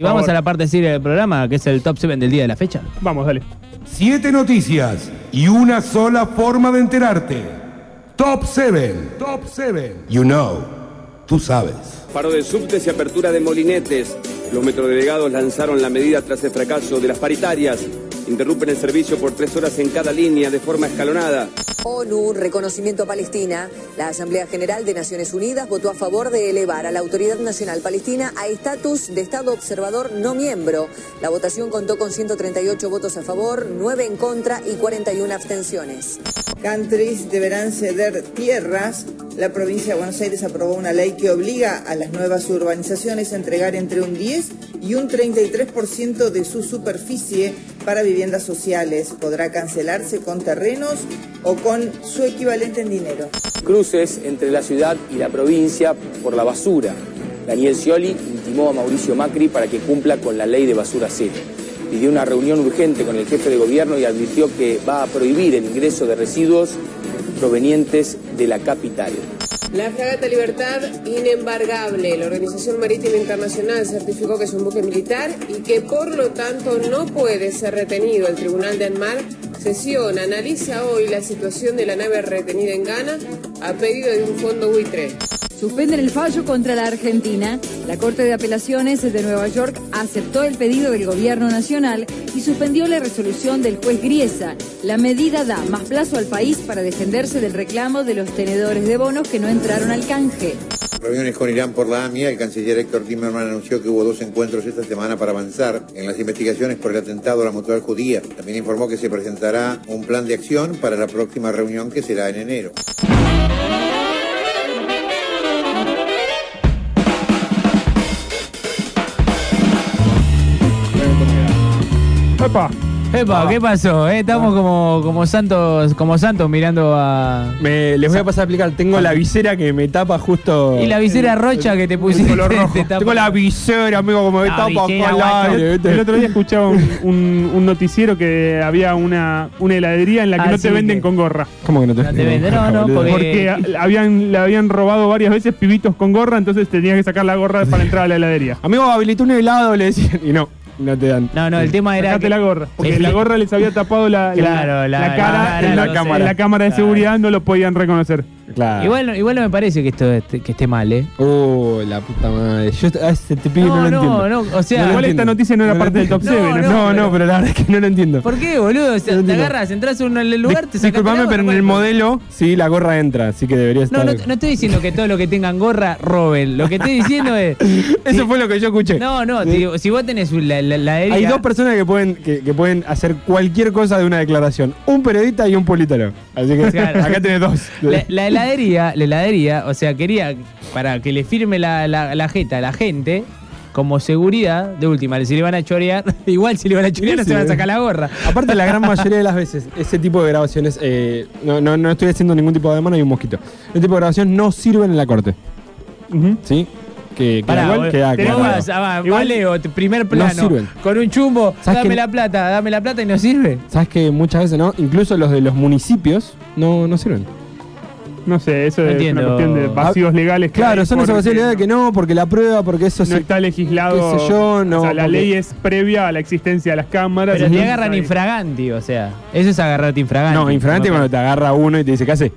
Y vamos favor. a la parte seria del programa, que es el top 7 del día de la fecha. Vamos, dale. Siete noticias y una sola forma de enterarte. Top 7. Top 7. You know. Tú sabes. Paro de subtes y apertura de molinetes. Los metrodelegados lanzaron la medida tras el fracaso de las paritarias. Interrumpen el servicio por tres horas en cada línea de forma escalonada. ONU, reconocimiento a Palestina. La Asamblea General de Naciones Unidas votó a favor de elevar a la Autoridad Nacional Palestina a estatus de Estado observador no miembro. La votación contó con 138 votos a favor, 9 en contra y 41 abstenciones. countries deberán ceder tierras. La provincia de Buenos Aires aprobó una ley que obliga a las nuevas urbanizaciones a entregar entre un 10 y un 33% de su superficie para viviendas sociales. Podrá cancelarse con terrenos o con su equivalente en dinero. Cruces entre la ciudad y la provincia por la basura. Daniel Scioli intimó a Mauricio Macri para que cumpla con la ley de basura cero. Pidió una reunión urgente con el jefe de gobierno y advirtió que va a prohibir el ingreso de residuos provenientes de la capital. La fragata Libertad, inembargable. La Organización Marítima Internacional certificó que es un buque militar y que por lo tanto no puede ser retenido. El Tribunal de Anmar sesiona, analiza hoy la situación de la nave retenida en Ghana a pedido de un fondo buitre. Suspenden el fallo contra la Argentina. La Corte de Apelaciones de Nueva York aceptó el pedido del Gobierno Nacional y suspendió la resolución del juez Griesa. La medida da más plazo al país para defenderse del reclamo de los tenedores de bonos que no entraron al canje. Reuniones con Irán por la AMIA, el canciller Héctor Timerman anunció que hubo dos encuentros esta semana para avanzar en las investigaciones por el atentado a la mutual judía. También informó que se presentará un plan de acción para la próxima reunión que será en enero. ¡Epa! Epa, ¿qué pasó? eh? Estamos como, como santos, como santos mirando a. Me, les voy a pasar a explicar. Tengo la visera que me tapa justo. Y la visera rocha que te pusiste. color rojo. te tapa- Tengo la visera, amigo, como me La tapa acá al aire. El otro día escuchaba un, un- un noticiero que había una, una heladería en la que Ah, no sí, te venden que- con gorra. ¿Cómo que no te, No te venden, no, no, porque- Porque a- habían, le habían robado varias veces pibitos con gorra, entonces tenías que sacar la gorra para entrar a la heladería. Amigo, habilitó un helado, le decían. Y no, no te dan. No, no, el tema era. Sacate que- la gorra. Porque Sí. la gorra les había tapado la, la- Claro, la- la cara la- en, la- cámara. en la cámara de seguridad, no lo podían reconocer. Claro. Igual, igual no me parece que esto esté, que esté mal, ¿eh? Oh, la puta madre. Yo a este te pibe no, No, lo no, entiendo. no, o sea- Igual esta noticia no era parte del top entiendo. 7, No, ¿no? no, pero la verdad es que no lo entiendo. ¿Por qué, boludo? O sea, No te entiendo. agarras, entras a un lugar, te sacas Disculpame, pero en el modelo, sí, la gorra entra, así que debería No, estar. no, no estoy diciendo que todo lo que tengan gorra roben. Lo que estoy diciendo es. Eso fue lo que yo escuché. No, no, te digo, si vos tenés la, la, la Hay dos personas que pueden, que, que pueden hacer cualquier cosa de una declaración. Un periodista y un político. Así que Claro. acá tenés dos. La, la heladería, la heladería, o sea, quería para que le firme la, la, la jeta a la gente como seguridad, de última, si le van a chorear, igual si le van a chorear no Sí, se van a sacar la gorra. Aparte, la gran mayoría de las veces, ese tipo de grabaciones, eh, no, no, no estoy haciendo ningún tipo de mano y un mosquito. Ese tipo de grabación no sirven en la corte. ¿Sí? Que, que Pará, igual queda claro. vas, ah, va, Igual- Valeo, t- primer plano, sirven. con un chumbo, ¿Sabes dame que- la plata, dame la plata y no sirve. ¿Sabes que muchas veces no? Incluso los de los municipios no, no sirven. No sé, eso No es entiendo. una cuestión de vacíos legales. que Claro, hay son esas porque de que no, porque la prueba, porque eso No sí. está legislado. qué sé yo, no, o sea, la porque- ley es previa a la existencia de las cámaras. Pero te entonces agarran hay- infraganti, o sea, eso es agarrarte infraganti. No, infragante No, cuando te agarra uno y te dice, ¿qué hace?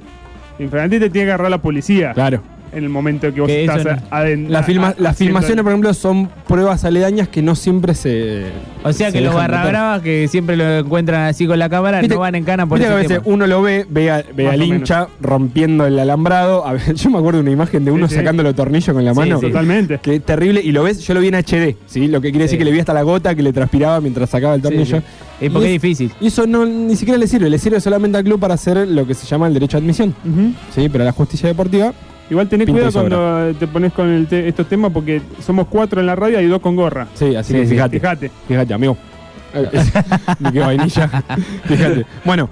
Infragante te tiene que agarrar la policía. Claro. En el momento que vos Que eso estás no- aden- La filma- a- las filmaciones, por ejemplo, son pruebas aledañas que no siempre se. O sea se que los dejan barra notar. bravas que siempre lo encuentran así con la cámara Viste- no van en cana por a veces tema. uno lo ve, ve, a- ve al hincha rompiendo el alambrado. A ver, yo me acuerdo de una imagen de uno Sí, sí. sacando los tornillos con la Sí, mano. sí. Totalmente. Que es terrible. Y lo ves, yo lo vi en HD, ¿sí? Lo que quiere decir Sí. que le vi hasta la gota que le transpiraba mientras sacaba el Sí, tornillo. sí. Y porque Y es difícil. Y eso no, ni siquiera le sirve, le sirve solamente al club para hacer lo que se llama el derecho a admisión. Ujú. Sí, pero la justicia deportiva. Igual tenés Pinta cuidado cuando te pones con el te- estos temas porque somos cuatro en la radio y dos con gorra. Sí, así Sí, que sí, fíjate. Fíjate. Fíjate, amigo. Que vainilla. Fíjate. Bueno,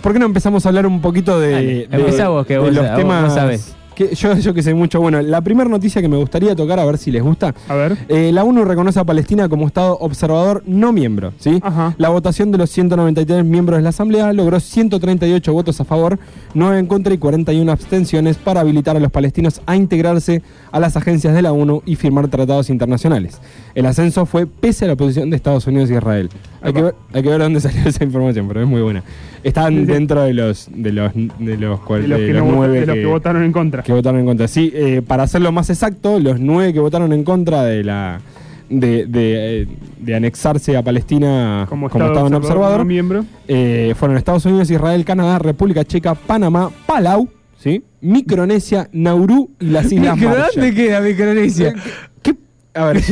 ¿por qué no empezamos a hablar un poquito de, Dale, de- vos, que de vos los temas vos sabés. Que yo, yo que sé mucho. Bueno, la primera noticia que me gustaría tocar, a ver si les gusta. A ver. Eh, la ONU reconoce a Palestina como Estado observador no miembro. ¿sí? Ajá. La votación de los 193 miembros de la Asamblea logró 138 votos a favor, 9 en contra y 41 abstenciones para habilitar a los palestinos a integrarse a las agencias de la ONU y firmar tratados internacionales. El ascenso fue pese a la oposición de Estados Unidos y Israel. Hay que, ver, hay que ver dónde salió esa información, pero es muy buena. Están dentro de los de los de los, De los, que, los no nueve de los que votaron en contra. Que votaron en contra. Sí, eh, para hacerlo más exacto, los nueve que votaron en contra de la de, de, eh, de anexarse a Palestina como, Estado, no observador miembro. eh, fueron Estados Unidos, Israel, Canadá, República Checa, Panamá, Palau, ¿sí? Micronesia, Nauru y las Islas Marshall. ¿Dónde queda Micronesia? A ver,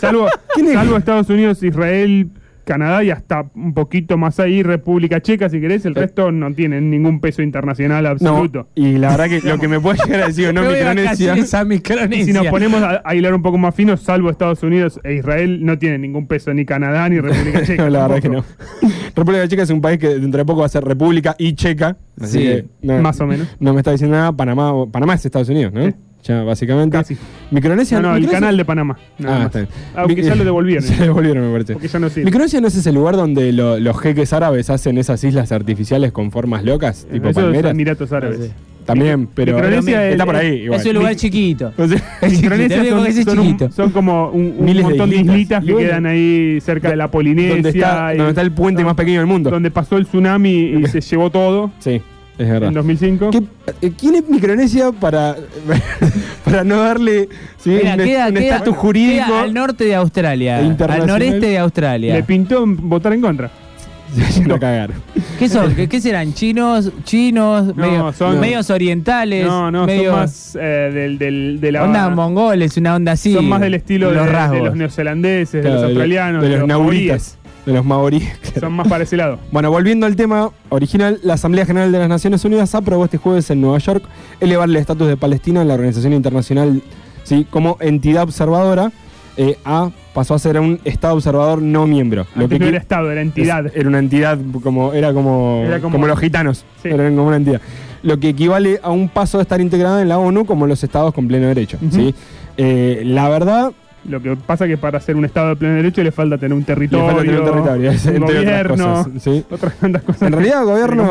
Salvo, salvo Estados Unidos, Israel, Canadá y hasta un poquito más ahí, República Checa, si querés, el resto no tienen ningún peso internacional no, absoluto. y la verdad que lo que me puede llegar a decir, no, Micronesia. Micronesia. Y si nos ponemos a, a hilar un poco más fino, salvo Estados Unidos e Israel, no tienen ningún peso ni Canadá ni República Checa. No, la verdad que no. República Checa es un país que dentro de poco va a ser República y Checa. Así Sí, que no, más o menos. No me está diciendo nada. Panamá, Panamá es Estados Unidos, ¿no? Sí. Ya, básicamente. Casi. Micronesia No, no, el Micronesia- canal de Panamá. nada Ah, más. está bien. Aunque Mi- ya lo devolvieron. Se devolvieron, me parece. Porque ya no sirve. Micronesia no es ese lugar donde lo- los jeques árabes hacen esas islas artificiales con formas locas, tipo Eso es palmeras. Emiratos Árabes. También, pero Micronesia está es- por ahí. Igual. Es un lugar chiquito. Micronesia son, es son un- chiquito. son como un, un Miles montón de islitas. que bueno, quedan ahí cerca de la Polinesia. donde está, y- donde está el puente más pequeño del mundo. donde pasó el tsunami y se llevó todo Sí, es verdad. en 2005. ¿Qué- eh, ¿Quién es Micronesia para, para no darle sí, Mira, un, queda, un queda- estatus jurídico? queda al norte de Australia. E Al internacional. noreste de Australia. Le pintó votar en contra. No cagar. ¿Qué son? ¿Qué, qué serán? ¿Chinos? ¿Chinos? medio- son- medios orientales. No, no, medio, son más eh, del, del, de la. Onda mongoles, una onda así. son más del estilo de, los de los neozelandeses, Claro, de los australianos, de los, maoríes. De los maoríes. claro. Son más para ese lado. Bueno, volviendo al tema original, la Asamblea General de las Naciones Unidas aprobó este jueves en Nueva York elevar el estatus de Palestina en la Organización Internacional ¿sí? como entidad observadora eh, a pasó a ser un Estado observador no miembro. Antes no equi- era Estado, era entidad. es- era una entidad como era como, Era como, como- los gitanos, Sí. eran como una entidad. Lo que equivale a un paso de estar integrada en la ONU como los estados con pleno derecho. ¿sí? Eh, la verdad, Lo que pasa es que para ser un Estado de pleno derecho le falta tener un le territorio, falta tener un territorio, es- un entre otras gobierno, cosas, ¿sí? otras tantas cosas. En realidad, gobierno.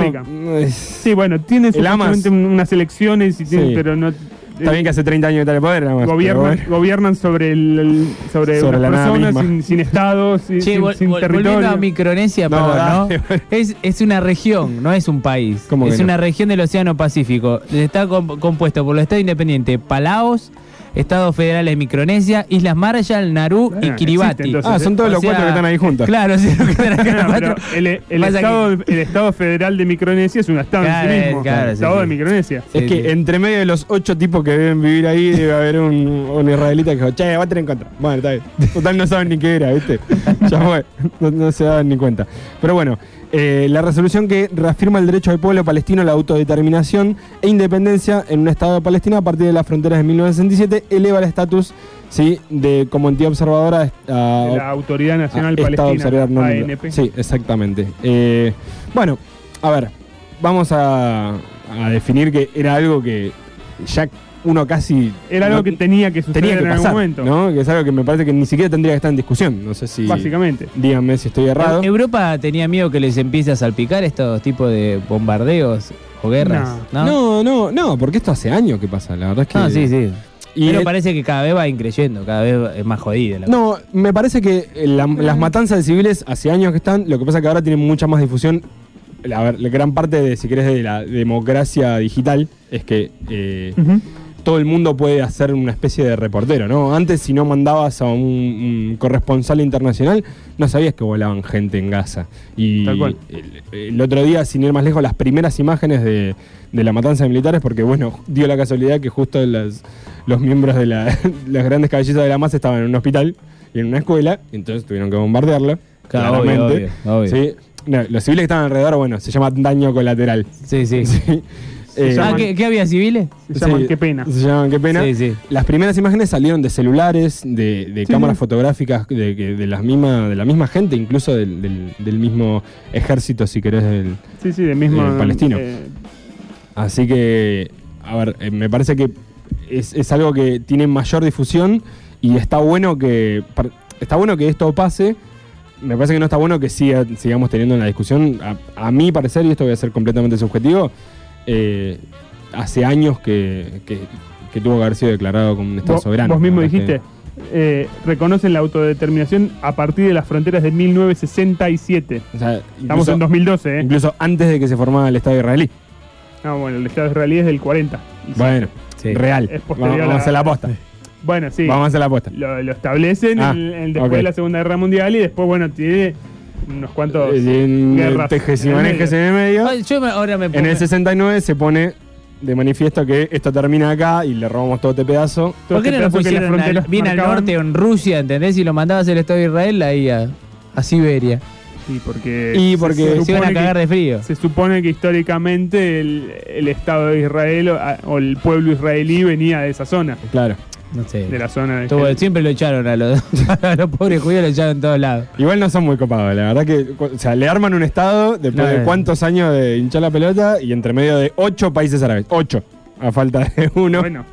es- Sí, bueno, tiene supuestamente unas elecciones, y tiene- Sí. pero no. Está bien que hace 30 años que está en el poder, nada más. pero Gobiernan, bueno. gobiernan sobre el, el- sobre, personas sin, sin estados, sin, Che, sin- vol- sin vol- volviendo territorio. a Micronesia, No, perdón, dale, ¿no? Es, es una región, no es un país. ¿Cómo que Es no? una región del Océano Pacífico. Está com- compuesto por los estados independientes Palaos, Estados Federales de Micronesia, Islas Marshall, Nauru y Kiribati. existe, Ah, son todos O los sea, cuatro que están ahí juntos. Claro, sí, los que están acá, No, cuatro. el, estado, el Estado Federal de Micronesia es un Estado Claro, en sí mismo. claro, el Estado sí. de Micronesia. Es Sí, que entre medio de los ocho tipos que deben vivir ahí debe haber un, un israelita que dijo, che, va a tener en contra. Bueno, está bien. Total no saben ni qué era, ¿viste? Ya fue. No, no se daban ni cuenta. Pero bueno, eh, la resolución que reafirma el derecho del pueblo palestino a la autodeterminación e independencia en un Estado de Palestina a partir de las fronteras de 1967 eleva el estatus ¿sí? de como entidad observadora a, De la Autoridad Nacional Estado Palestina, no. ANP. Sí, exactamente. Eh, bueno, a ver, vamos a, a definir que era algo que ya uno casi... Era algo no- que tenía que suceder tenía que en algún momento. ¿no? Que es algo que me parece que ni siquiera tendría que estar en discusión. No sé si... Básicamente. Díganme si estoy errado. Europa tenía miedo que les empiece a salpicar estos tipos de bombardeos o guerras. No, No, no, no, porque esto hace años que pasa, la verdad es que... No, sí, sí. Y Pero parece que cada vez va increyendo, cada vez es más jodida. la No, me parece que la- las matanzas de civiles hace años que están, lo que pasa es que ahora tienen mucha más difusión. A ver, la gran parte de, si querés, de la democracia digital es que eh, todo el mundo puede hacer una especie de reportero, ¿no? Antes, si no mandabas a un, un corresponsal internacional, no sabías que volaban gente en Gaza. Y Tal cual. El, el otro día, sin ir más lejos, las primeras imágenes de, de la matanza de militares, porque, bueno, dio la casualidad que justo las- los miembros de la, las grandes caballizas de la masa estaban en un hospital y en una escuela, entonces tuvieron que bombardearlo. Claro, obvio, claramente. obvio, obvio. Sí. No, los civiles que estaban alrededor, bueno, se llama daño colateral. Sí, sí. Sí. Eh, ah, ¿qué, qué había civiles? Se llaman Sí, Qué pena. Se llaman qué pena. Sí, sí. Las primeras imágenes salieron de celulares, de, de Sí, cámaras sí. fotográficas de, que- de las misma, de la misma gente, incluso del, del- del mismo ejército, si querés. del- Sí, sí, de mismo. Eh, palestino. eh, Así que a ver, eh, me parece que es, es algo que tiene mayor difusión y está bueno que está bueno que esto pase. Me parece que no está bueno que siga- sigamos teniendo la discusión. A, a mi parecer, y esto voy a ser completamente subjetivo, eh, hace años que, que- que tuvo que haber sido declarado como un Estado soberano. vos mismo dijiste, eh, reconocen la autodeterminación a partir de las fronteras de 1967. que- o sea, Estamos incluso- en 2012, ¿eh? Incluso antes de que se formara el Estado israelí. No, bueno, el Estado israelí es del 40. Y Bueno, Sí. real. Es Vamos, vamos a la aposta. Bueno, sí. Vamos a hacer la aposta. Lo, lo establecen Ah, en- en- después de la Segunda Guerra Mundial y después, bueno, tiene unos cuantos En guerras. en el medio. en el medio. Ay, Yo me- ahora me En el 69 se pone de manifiesto que esto termina acá y le robamos todo este pedazo. Todo ¿Por qué este no lo pusieron al- bien al marcaban. norte en Rusia, ¿entendés? Y lo mandabas el Estado de Israel ahí a, a Siberia. Sí, porque Y se porque- Se iban a supone que- cagar de frío. Se supone que históricamente el, el Estado de Israel o, a- o el pueblo israelí venía de esa zona, Claro. No sé. de la zona de Tuvo- siempre lo echaron a los, a los pobres judíos, lo echaron en todos lados. Igual no son muy copados, la verdad que, o sea, le arman un estado después No, de cuántos años de hinchar la pelota y entre medio de ocho países árabes. Ocho, a falta de uno. Bueno,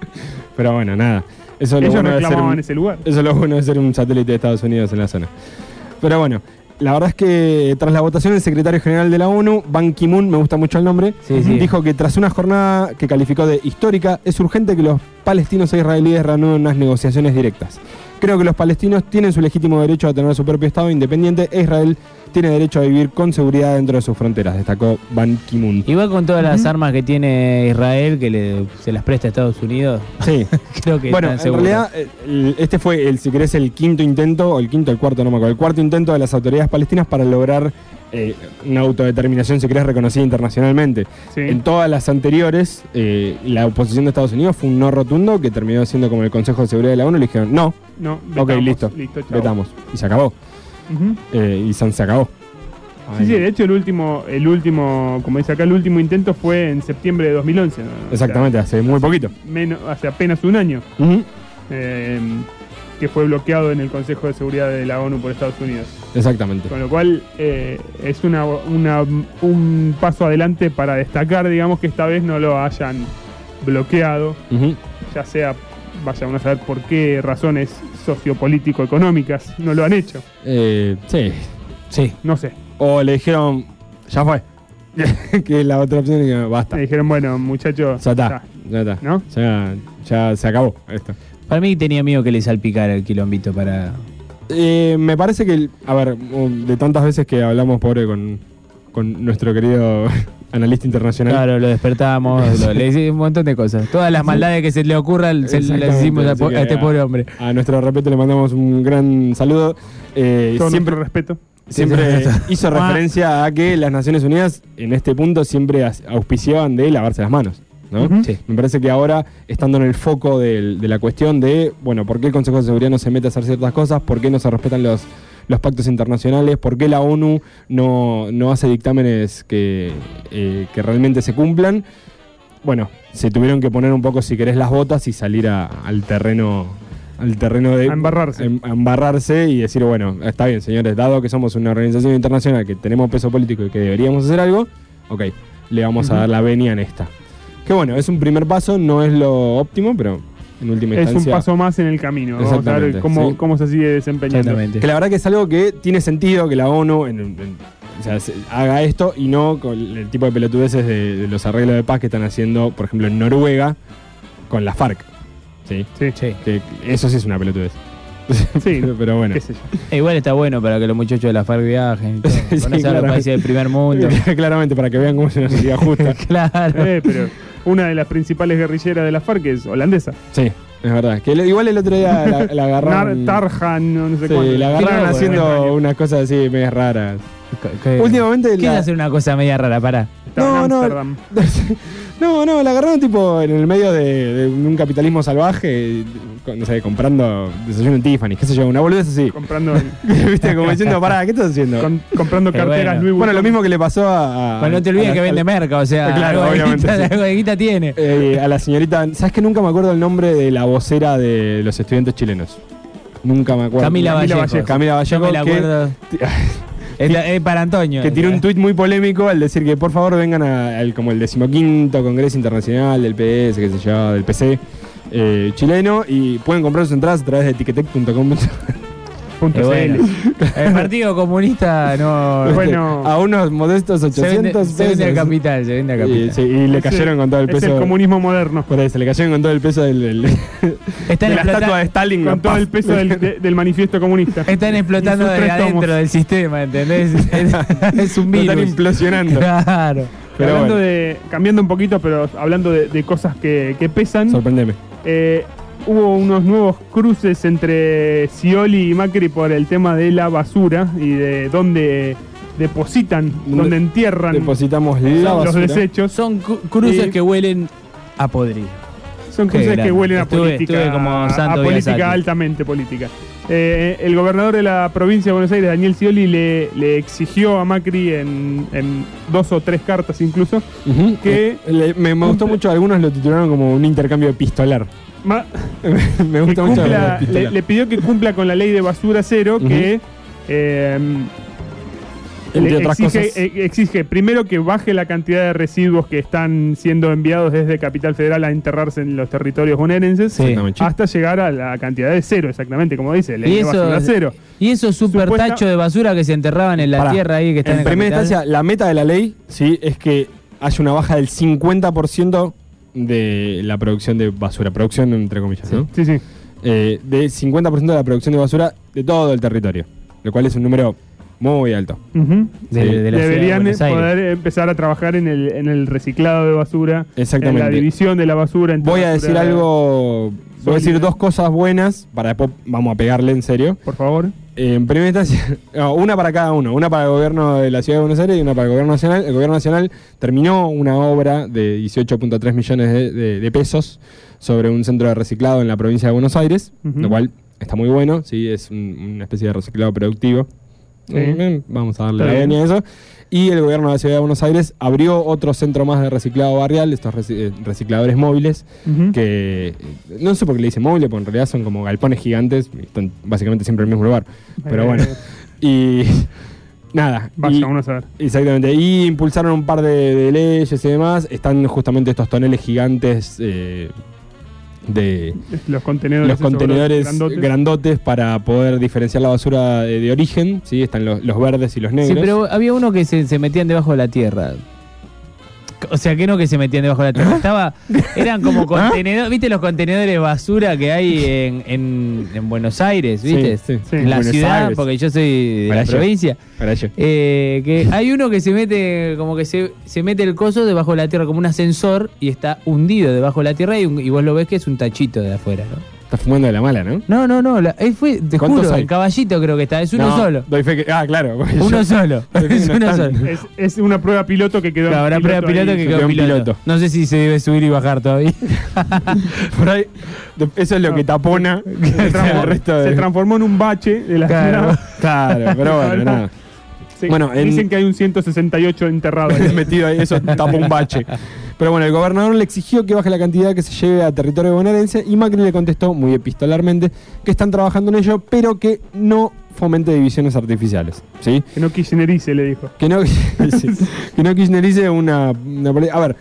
Pero bueno, nada. Eso es lo ellos bueno de ser reclamaban un- ese lugar. Eso es lo bueno de ser un satélite de Estados Unidos en la zona. Pero bueno, la verdad es que tras la votación, el secretario general de la ONU, Ban Ki-moon, me gusta mucho el nombre, Sí, sí. dijo que tras una jornada que calificó de histórica, es urgente que los palestinos e israelíes reanuden unas negociaciones directas. Creo que los palestinos tienen su legítimo derecho a tener su propio Estado independiente e Israel tiene derecho a vivir con seguridad dentro de sus fronteras, destacó Ban Ki-moon. Igual con todas las armas que tiene Israel, que le- se las presta a Estados Unidos, Sí. creo que Bueno, están en seguros. realidad, eh, este fue, el, si querés, el quinto intento, o el quinto, el cuarto, no me acuerdo, el cuarto intento de las autoridades palestinas para lograr eh, una autodeterminación, si querés, reconocida internacionalmente. Sí. En todas las anteriores, eh, la oposición de Estados Unidos fue un no rotundo que terminó siendo como el Consejo de Seguridad de la ONU y le dijeron, no, No, ok, vetamos, listo, listo vetamos. Y se acabó. Eh, y San se acabó. Sí, sí, de hecho el último, el último, como dice acá, el último intento fue en septiembre de 2011. ¿no? O sea, Exactamente, hace muy poquito. menos, hace apenas un año, eh, que fue bloqueado en el Consejo de Seguridad de la ONU por Estados Unidos. Exactamente. Con lo cual eh, es una, una- un paso adelante para destacar, digamos, que esta vez no lo hayan bloqueado, ya sea, vaya uno a saber por qué razones sociopolítico-económicas no lo han hecho. Eh, sí. Sí. No sé. O le dijeron, ya fue. que es la otra opción y que basta. Le dijeron, bueno, muchachos, Ya está, ya está. ¿No? Ya, ya se acabó esto. Para mí tenía miedo que le salpicara el quilombito para... Eh, me parece que, a ver, de tantas veces que hablamos, pobre, con, con nuestro querido analista internacional. Claro, lo despertamos, lo- le hicimos un montón de cosas. Todas las maldades que se le ocurran se las hicimos a, este pobre hombre. A nuestro respeto le mandamos un gran saludo. Eh, todo siempre respeto. siempre hizo Ah. referencia a que las Naciones Unidas en este punto siempre auspiciaban de lavarse las manos. ¿no? Ujú. Sí. Me parece que ahora, estando en el foco del- de la cuestión de, bueno, ¿por qué el Consejo de Seguridad no se mete a hacer ciertas cosas? ¿Por qué no se respetan los, los pactos internacionales? ¿Por qué la ONU no, no hace dictámenes que, eh, que realmente se cumplan? Bueno, se tuvieron que poner un poco, si querés, las botas y salir a- al terreno al terreno de A embarrarse. em- a embarrarse y decir, bueno, está bien, señores, dado que somos una organización internacional que tenemos peso político y que deberíamos hacer algo, ok, le vamos a dar la venia en esta. Que bueno, es un primer paso, no es lo óptimo, pero en última Es un paso más en el camino. Vamos a ver Exactamente, cómo, sí. cómo se sigue desempeñando. Exactamente. Que la verdad que es algo que tiene sentido que la ONU en- en- o sea, se- haga esto y no con el tipo de pelotudeces de, de los arreglos de paz que están haciendo, por ejemplo, en Noruega con la FARC. ¿sí? Sí, Sí. Que eso sí es una pelotudez. sí. pero, bueno. qué sé yo. E igual está bueno para que los muchachos de la FARC viajen. Sí, Conocen a los claramente. países del primer mundo. Claramente, para que vean cómo es una sociedad justa. claro. Eh, pero una de las principales guerrilleras de la FARC es holandesa. Sí, es verdad. Que igual el otro día la, la agarraron. Nar- Tarjan, no, no sé Sí, cuánto. la agarraron Qué haciendo unas cosas así medias raras. Últimamente ¿Quién la- hace una cosa media rara? En No, no. No, no, la agarraron tipo en el medio de, de un capitalismo salvaje, con- no sé, comprando desayuno en Tiffany, qué sé yo, una boludez así. Comprando, ¿Viste? Como diciendo, pará, ¿qué estás haciendo? con- comprando carteras bueno. Louis Bueno, lo mismo que le pasó a. a- Bueno, no te olvides que vende merca, o sea, Claro, algo, de obviamente, guita, sí. algo de guita tiene. eh, a la señorita. ¿Sabes que nunca me acuerdo el nombre de la vocera de los estudiantes chilenos? Nunca me acuerdo. Camila Vallejo. Camila Yo Vallejo. me la que- acuerdo. Es, es para Antonio. que tiró un tuit muy polémico al decir que por favor vengan a- al como el decimoquinto Congreso Internacional del PS, qué sé yo, del PC eh, chileno y pueden comprar sus entradas a través de tiquetec.com. Punto bueno. CL. El Partido Comunista no. Bueno. a unos modestos se vende, 800 se vende al pesos. capital, se vende al Y, capital. sí, y le Es cayeron el- con todo el Es peso. el comunismo moderno. por eso, le cayeron con todo el peso del, del- Están de la explota- estatua de Stalin. Con todo el peso del, de- del manifiesto comunista. Están explotando Y sus de tres adentro tomos. del sistema, ¿entendés? Es, es un Lo virus. están implosionando. Claro. Pero hablando bueno. de, cambiando un poquito, pero hablando de, de cosas que, que pesan, Sorprendeme. eh, hubo unos nuevos cruces entre Scioli y Macri por el tema de la basura y de dónde depositan, Donde dónde entierran Depositamos la los basura. desechos. Son cru- cruces Y- que huelen a podrido. Son Qué cruces que huelen a Estuve- política, estuve como a política altamente política. Eh, el gobernador de la provincia de Buenos Aires, Daniel Scioli, le, le exigió a Macri en, en dos o tres cartas incluso Ujú. que- Eh, le- me, me gustó mucho, algunos lo titularon como un intercambio epistolar. Ma- me que gusta mucho. cumpla- le, le pidió que cumpla con la ley de basura cero que eh, Entre le otras exige, cosas. eh, exige primero que baje la cantidad de residuos que están siendo enviados desde Capital Federal a enterrarse en los territorios bonaerenses Sí. Hasta llegar a la cantidad de cero, exactamente como dice, ley de eso, basura cero. y esos super Supuesta- tachos de basura que se enterraban en la Pará. tierra ahí que están en, en primera Capital. instancia, la meta de la ley sí es que haya una baja del 50% de la producción de basura. Producción entre comillas, ¿no? Sí, sí. Eh, de 50% de la producción de basura de todo el territorio. Lo cual es un número muy alto. Ujú. de, Sí. de la ciudad de Deberían poder empezar a trabajar en el, en el reciclado de basura, Exactamente. en la división de la basura. Voy a decir algo. Voy a decir dos cosas buenas para después vamos a pegarle en serio. Por favor. Eh, en primera instancia, no, una para cada uno, una para el gobierno de la ciudad de Buenos Aires y una para el gobierno nacional. El gobierno nacional terminó una obra de 18.3 millones de, de- de pesos sobre un centro de reciclado en la provincia de Buenos Aires, lo cual está muy bueno, sí, es un- una especie de reciclado productivo. Eh, vamos a darle la a eso. Y el gobierno de la ciudad de Buenos Aires abrió otro centro más de reciclado barrial, estos eh, recicladores móviles, que eh, no sé por qué le dicen móviles, porque en realidad son como galpones gigantes, están básicamente siempre en el mismo lugar. Pero bueno, y nada. Vaya, y- vamos a ver. Exactamente, y impulsaron un par de, de leyes y demás. Están justamente estos toneles gigantes eh, de Los contenedores. los contenedores grandotes. grandotes para poder diferenciar la basura de, de origen. ¿sí? Están los, los verdes y los negros. Sí, pero había uno que se, se metían debajo de la tierra. O sea, que no que se metían debajo de la tierra. Estaba, eran como contenedores. ¿Viste los contenedores de basura que hay en, en- en Buenos Aires? Sí, ¿Viste? sí, sí. En la Buenos ciudad, Aires. porque yo soy de Para la provincia. Para. Eh, que hay uno que se mete, como que se, se mete el coso debajo de la tierra, como un ascensor, y está hundido debajo de la tierra, y, un- y vos lo ves que es un tachito de afuera, ¿no? Está fumando de la mala, ¿no? No, no, no, la- él fue, te ¿Cuántos juro, hay? el caballito creo que está, es uno No, solo. doy fe que- ah, claro. Uno yo- solo. doy fe que Es no uno están. solo. Es, es una prueba piloto que quedó. en Claro, una prueba piloto ahí. que quedó quedó en piloto. piloto. No sé si se debe subir y bajar todavía. Por ahí, eso es lo que tapona Se, el transformó, resto de... se transformó en un bache de la Claro. ciudad. Claro, pero bueno, nada. Sí, Bueno, en- Dicen que hay un 168 enterrado. ahí. metido ahí, eso tapa un bache. Pero bueno, el gobernador le exigió que baje la cantidad que se lleve a territorio bonaerense y Macri le contestó muy epistolarmente que están trabajando en ello, pero que no fomente divisiones artificiales. ¿Sí? que no kirchnerice, le dijo. Que no, sí, que no kirchnerice una, A ver,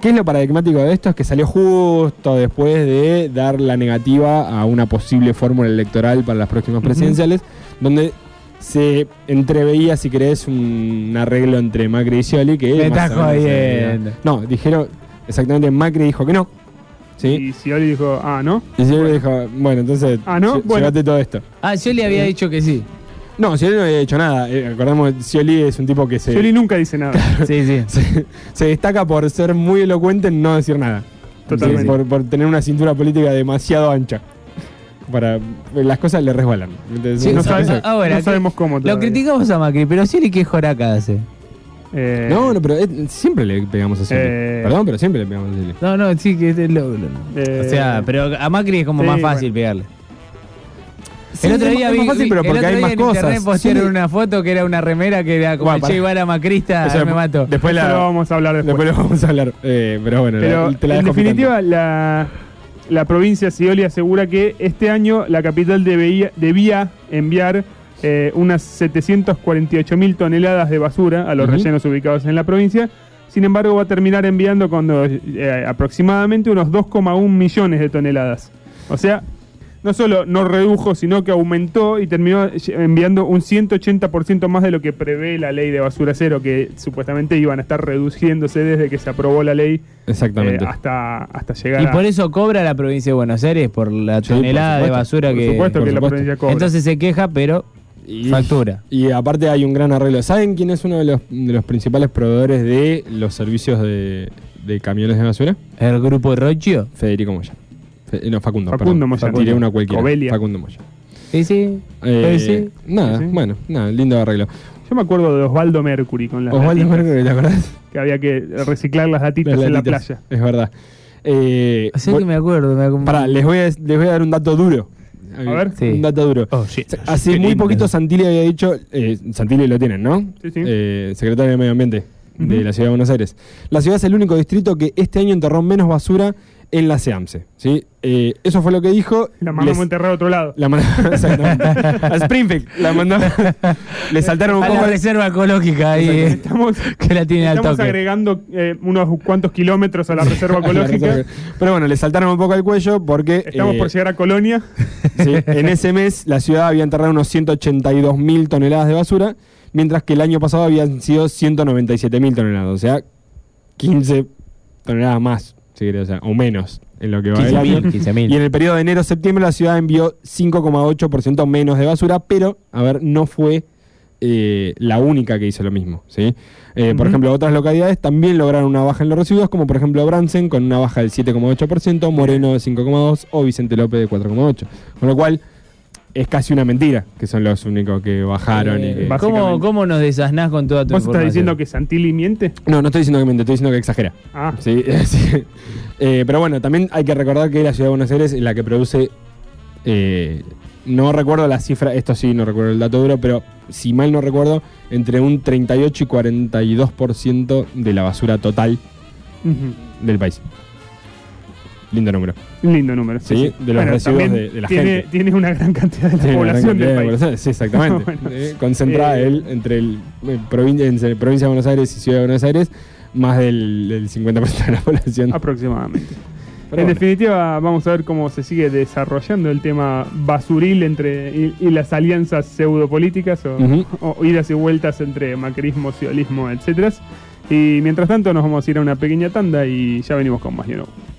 ¿qué es lo paradigmático de esto? Es que salió justo después de dar la negativa a una posible fórmula electoral para las próximas presidenciales, donde se entreveía, si querés, un arreglo entre Macri y Scioli que Me se jodiendo. No, dijeron exactamente, Macri dijo que no. ¿Sí? Y Scioli dijo, ah, ¿no? Y Scioli dijo, bueno, entonces, Ah, ¿no? lle- Bueno. todo esto. Ah, le había dicho que sí. No, Scioli no había hecho nada. Eh, acordamos, Scioli es un tipo que se... Scioli nunca dice nada. Sí, sí. se, se destaca por ser muy elocuente en no decir nada. Totalmente. Sí, Por, por tener una cintura política demasiado ancha. Para las cosas le resbalan. Entonces, Sí, no sabe- ah, ahora, no sabemos cómo. Lo todavía. criticamos a Macri, pero Scioli qué joraca hace. Eh, No, no, pero eh, siempre le pegamos a Scioli. Eh. Perdón, pero siempre le pegamos a Scioli. No, no, sí, que es lo, lo- Eh, O sea, pero a Macri es como sí, más fácil bueno. pegarle. Sí, el otro día vi, fácil, pero el porque otro hay día más en internet cosas. postearon Scioli- una foto que era una remera que era como Bueno, el Che Guevara macrista, Eso me mato. Después, la, lo vamos a hablar después. después lo vamos a hablar. Eh, pero bueno, la- Pero te la en dejo definitiva, la, la provincia Scioli asegura que este año la capital debía, debía enviar eh, unas 748 mil toneladas de basura a los rellenos ubicados en la provincia. Sin embargo, va a terminar enviando cuando, eh, aproximadamente unos 2,1 millones de toneladas. O sea, no solo no redujo, sino que aumentó y terminó enviando un 180% más de lo que prevé la ley de basura cero, que supuestamente iban a estar reduciéndose desde que se aprobó la ley Exactamente. eh, hasta, hasta llegar Y a... por eso cobra la provincia de Buenos Aires por la Sí, por tonelada de basura por que. supuesto por que la provincia cobra. Entonces se queja, pero Y- factura. Y aparte hay un gran arreglo. ¿Saben quién es uno de los, de los principales proveedores de los servicios de, de camiones de basura? El grupo Rocio. Federico Moya. Fe- no, Facundo. Facundo. Moya. Tiré una cualquiera. Cobelia. Facundo Moya. Sí, sí. Eh, Eh, sí. Nada, Sí, bueno, nada, lindo arreglo. Yo me acuerdo de Osvaldo Mercury con las Osvaldo latitas, Mercury, ¿te acordás? que había que reciclar las latitas Las en la playa. Es verdad. Eh, voy- que me acuerdo. Me acuerdo. Pará, les voy, a, les voy a dar un dato duro. A ver. Sí. Un dato duro. Oh, shit. Hace muy lindo. poquito Santilli había dicho, eh, Santilli lo tienen, ¿no? Sí, sí. Eh, secretario de Medio Ambiente de la Ciudad de Buenos Aires. La ciudad es el único distrito que este año enterró menos basura en la SEAMSE. ¿sí? Eh, eso fue lo que dijo. La mandamos Les- a enterrar a otro lado. la mandó, a Springfield. La mandó. Le saltaron un a poco. la reserva ecológica ahí. eh, Estamos, que la tiene al estamos toque. agregando eh, unos cuantos kilómetros a la reserva la ecológica. reserva. Pero bueno, le saltaron un poco al cuello porque. Estamos eh, por llegar a Colonia. Sí, en ese mes la ciudad había enterrado unos 182 mil toneladas de basura, mientras que el año pasado habían sido 197 mil toneladas, o sea, 15 toneladas más, si o, sea, o menos en lo que va del año. 15.000, 15.000. Y en el periodo de enero-septiembre la ciudad envió 5,8% menos de basura, pero, a ver, no fue eh, la única que hizo lo mismo. ¿sí? Eh, Por ejemplo, otras localidades también lograron una baja en los residuos, como por ejemplo Bransen con una baja del 7,8%, Moreno de 5,2% o Vicente López de 4,8%. Con lo cual, es casi una mentira que son los únicos que bajaron. y Eh, que-. ¿cómo, ¿Cómo nos desasnás con toda tu ¿Vos estás diciendo que Santilli miente? No, no estoy diciendo que miente, estoy diciendo que exagera. Ah, Sí, sí. Eh, pero bueno, también hay que recordar que la ciudad de Buenos Aires es la que produce. eh, no recuerdo la cifra, esto sí, no recuerdo el dato duro, pero si mal no recuerdo, entre un 38 y 42% de la basura total del país. Lindo número. lindo número. Sí, de los residuos también de- de la tiene, gente. Tiene una gran cantidad de la Sí, población del de país. Sí, exactamente. Bueno. Eh, concentrada Eh, él entre el eh, provincia, entre provincia de Buenos Aires y ciudad de Buenos Aires, más del, del 50% de la población. Aproximadamente. Pero en bueno. definitiva, vamos a ver cómo se sigue desarrollando el tema basuril entre y, y las alianzas pseudopolíticas o, o idas y vueltas entre macrismo, ciolismo, etcétera. Y mientras tanto nos vamos a ir a una pequeña tanda y ya venimos con más Know.